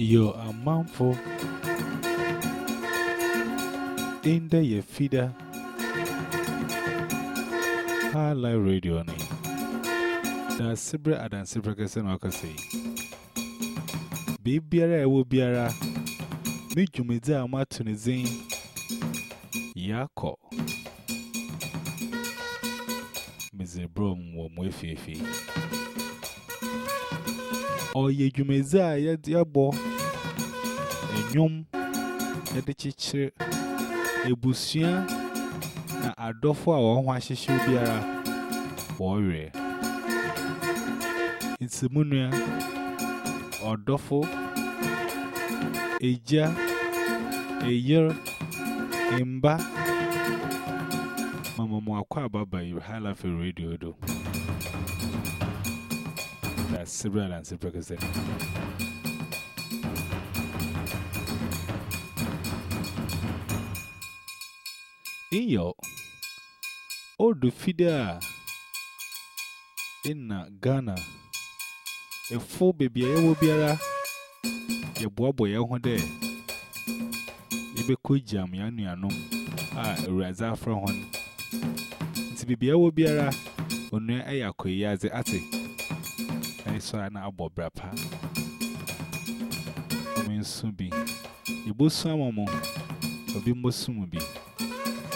yo amamfo inda ya fida. High live radio ne da sibre adan sibre kese na ọkasa yi bibiara ewo biara. Mi jumidi a matu ni zin. Ya kọ mizibro mwọ mwefifi ọ yẹ jumidi a ya bọ enyom, na de chichiri, ebusia, na adofo a wɔn ahyehyɛ obiara wɔrewe. Nsimunua, ɔdɔfo, egya, eyer, mba, mama mu akɔ ababa yi hala fi radio do. That's the real and Sibra Cassette. Kase. Iyo, Odu Fida in Ghana, a full baby, I will be a your I want there. You be cool jam, Yanu, ah, a from one. To be a will be a on a yakoy as the attic. I saw an abo brapa. I mean, soon be. You both some more, or be more soon.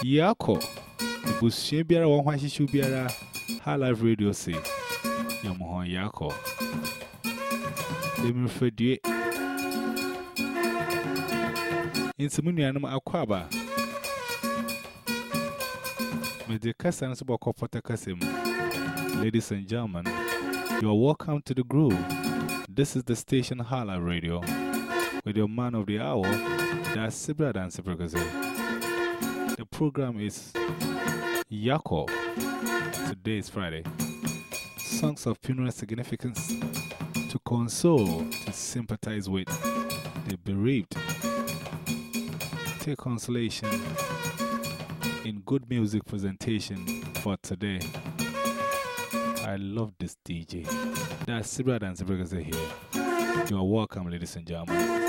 Yako, the bush beer or why she should be a high life radio say. Yamohon Yako. Let me refer to it. In Simunianum Aquaba. About Copota Cassim. Ladies and gentlemen, you are welcome to the groove. This is the station Hala Radio with your man of the hour, that's Sibra Dan Sibragaze. Program is Yako. Today is Friday. Songs of funeral significance to console, to sympathize with the bereaved. Take consolation in good music presentation for today. I love this DJ. That's Sibra Dan Sibragaze here. You are welcome, ladies and gentlemen.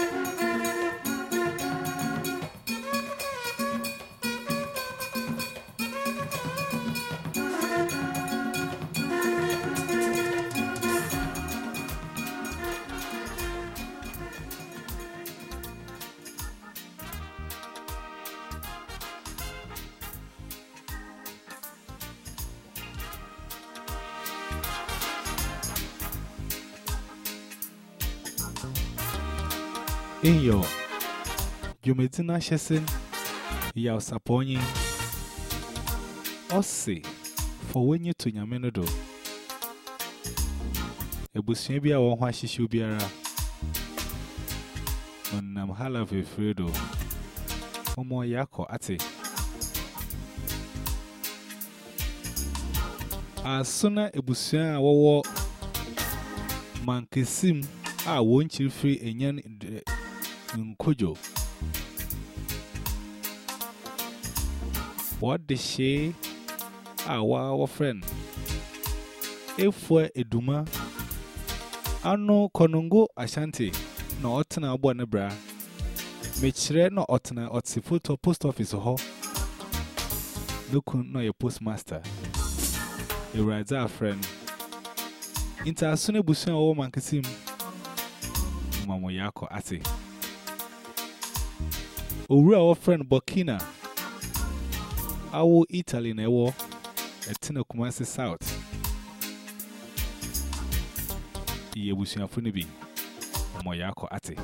In your Jumedina Shesin, Yao Saponi, Ossi, for when you to Yamenodo. A bushabia or Washishu Biara on Namhala Fredo, Omo Yako Ate. As soon as a busia war Mankesim, I won't you free a yan Nkojo. What the she? Our friend. If we're a duma, I know Konungo Ashanti, no Otana Bonabra. Mechre no Otana Otsifuto post office ho. No kun no your postmaster. A Raza friend. Inter Asune Busan or Mankasim. Mamoyako Ati. Owura our friend Burkina. Our Italy in a war at Tina Kumasi South. Ye Busian Funibi, Moyako Ati.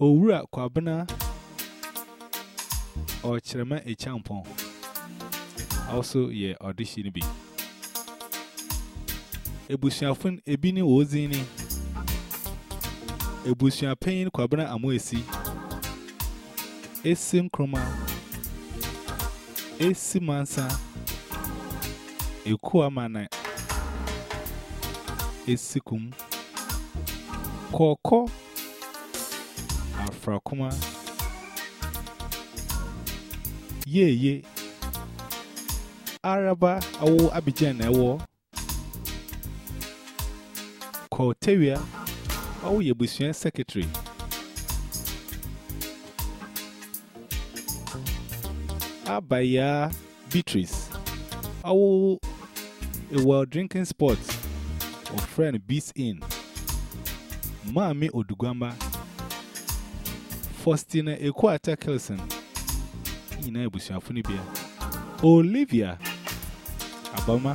Owura Kwabana or Chirama a champon. Also, ye audition be. Ebusiafun ebini wozini. Ebusiapain kwabana amoesi. Esim kroma. Esi mansa. Esikum. Koko. Afrakuma. Ye ye. Araba, awo Abidjan, ewo. Cortevia, awo Yebusian secretary. Abaya Beatrice, awo a well drinking spot or friend Beats In. Mami Odugamba, Faustina Equata Kelson, Ina Busiafuni Bia, Olivia Abama,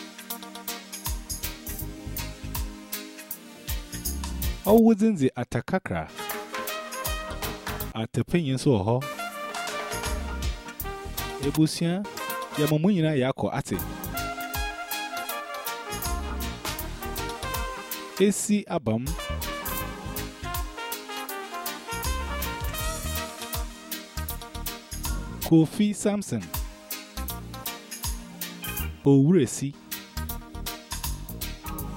ọ wụzi atakakra? Atapenye nso ọhọ ebusua ya mụmụ nyina ya akọ ate. Esi aba m kofi samson. Owuresi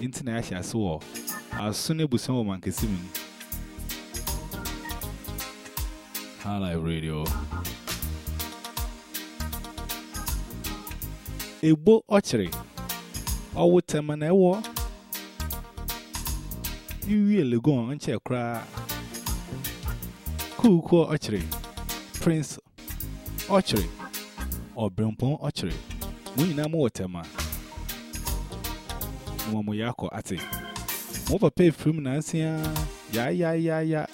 into Nash as well. As soon as someone can see me, High Life Radio. A boat archery. I would tell my war. You really go on check cry. Cool, cool archery. Prince archery or Brimpon archery. We know more, Tema. Mwamu Yako Ati. Mova pay film Nansia. Ya, ya, ya, ya.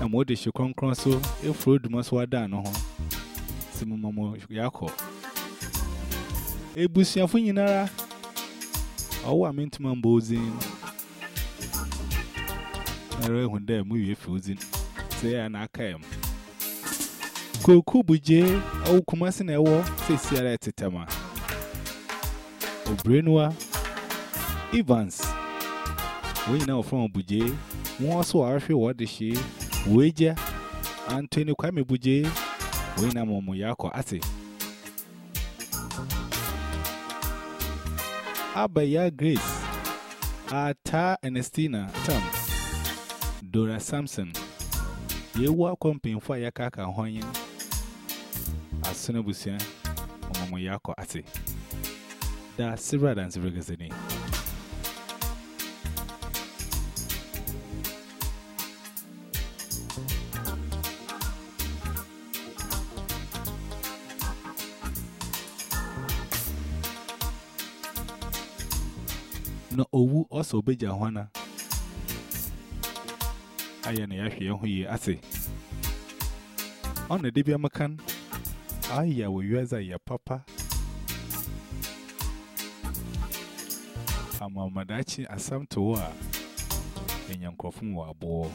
And what did she come cross so? If road must were done, no. Simu Mwamu Yako. Ebusia Funinara. Oh, I mean to Mambozin. I read when they move your fusing. Say, and I came. Kokubuje, oh, Kumasi, and I war, say, see, I let it, Tama. Obrenwa, Evans. We know from Buje, Mwaso Arfi Wadishi, Weja, Anthony Kwame Buje, we now Momoyako Ate. Abaya Grace, Ata Ernestina Tom, Dora Sampson. Yewa Company Fire Kaka Hoyin, Asunabusia, Momoyako Ate. da Sira Dance Regazini. No, Owu also be Jahwana. I am a Yashi, who ye are. On the Dibia Macan, I ya will use your papa. Amamadachi Asam Toa, and Yankofumu Abo.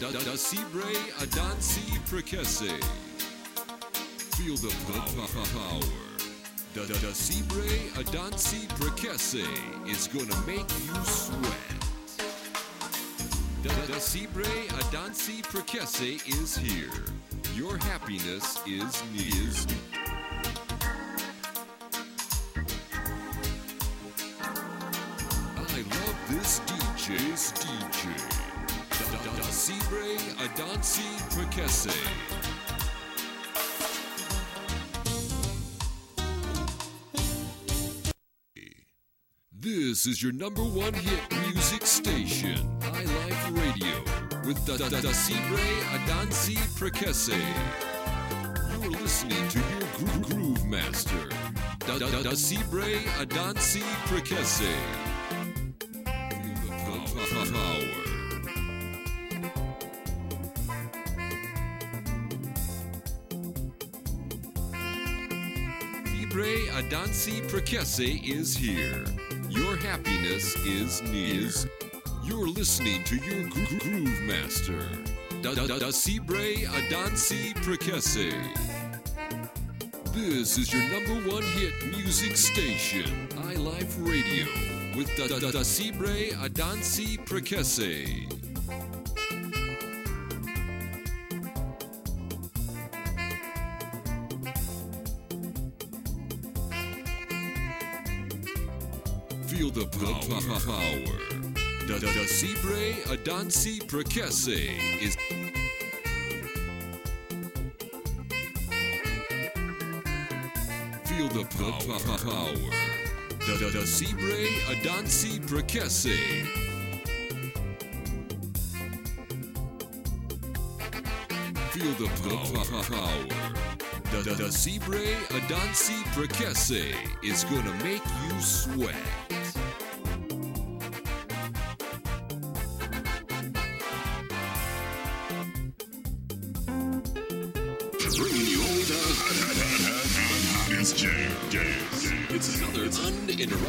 Da da da Cibre Adansi Precese. Feel the power. Da da da Cibre Adansi Precese is gonna make you sweat. Da da da Cibre Adansi Precese is here. Your happiness is near. I love this DJ. Da da da Cibre Adansi Precese. This is your number one hit music station, High Life Radio, with Da Da Da Cibre Adansi Precese. You're listening to your gro- groove master, Da Da Da Cibre Adansi Precese. Libre Adansi Precese is here. Your happiness is near. You're listening to your gro- gro- groove master, Da Da Da Cibre Adansi Precese. This is your number one hit music station, iLife Radio, with Da Da Da Cibre Adansi Precese. Power. Da da da Cibre Adansi Precese is. Feel the power. Da da da Cibre Adansi Precese. Feel the power. power. Da da da Cibre Adansi Precese is gonna make you sweat.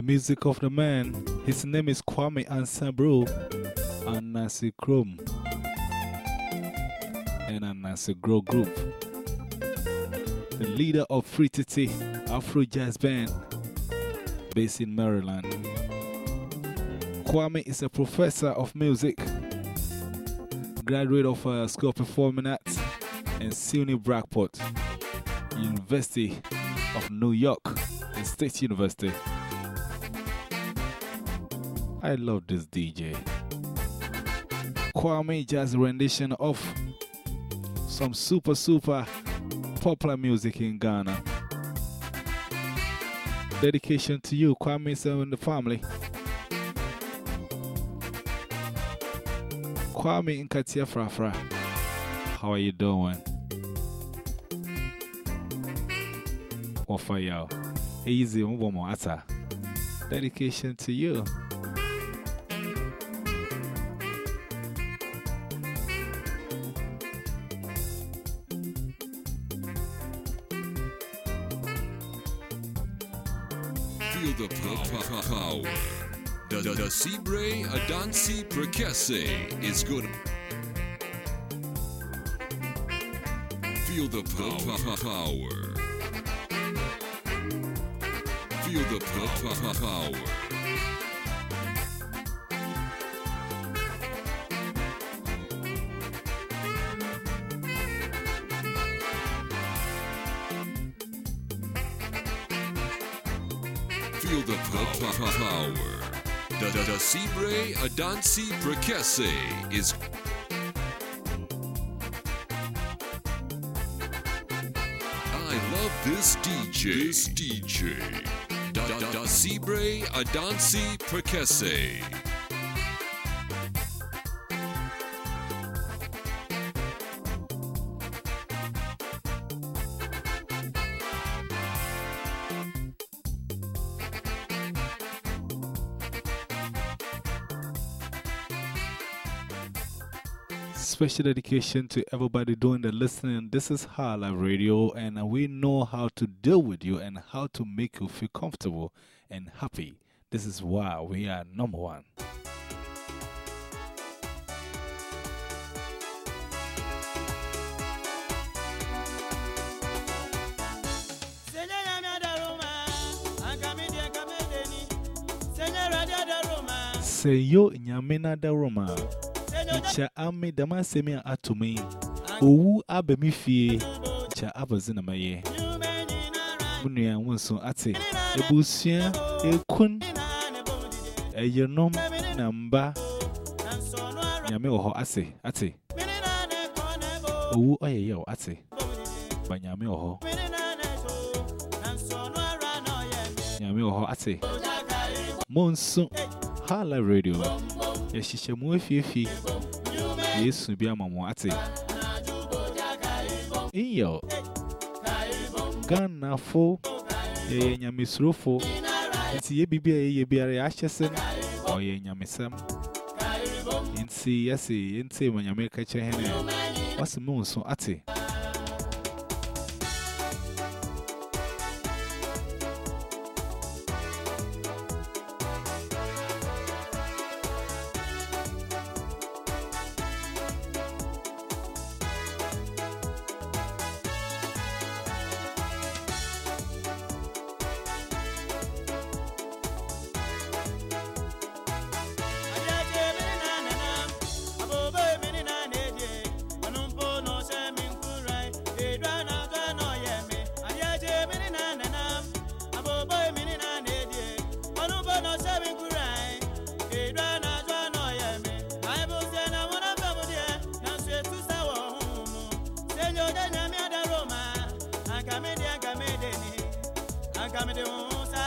The music of the man, his name is Kwame Ansabro and Nancy Chrome and a Nancy Grow Group. The leader of Free Titi Afro Jazz Band based in Maryland. Kwame is a professor of music, graduate of uh, School of Performing Arts and SUNY Brockport, University of New York, and State University. I love this DJ. Kwame jazz rendition of some super, super popular music in Ghana. Dedication to you, Kwame and the family. Kwame Nkatia Frafra, how are you doing? What for you? Easy, more ata. Dedication to you. Da da Cibre Adansi Precese is good. Feel the power. power. Feel the power. power. Feel the power. Da da da Cibre Adansi Precese is. I love this DJ. This DJ. Da da, da Cibre Adansi Prekese. Special dedication to everybody doing the listening. This is Hala Radio, and we know how to deal with you and how to make you feel comfortable and happy. This is why we are number one. Say yo, Nyamina da Roma. Cha ame dama semi atumi. Owu abemi fie. Cha abazina maye. Munu ya wonso ate. Ebusia ekun. Eyenom na mba. Nyame wo ho ase. Ate. Owu oye yo ate. Ba nyame wo ho. Nyame ate. Monso. Hala Radio. やししゃもふえふえ。やすびあまもあて。いや、ガンナフォー、やみすろフォー、いつやびびやびやりあしゃせん、おややみさん。いんせやせ、いんせまやめかちゃへん。わすもんそあて。Enyoda nyami adaroma. Ankamede ankamede ni. Ankamede unsa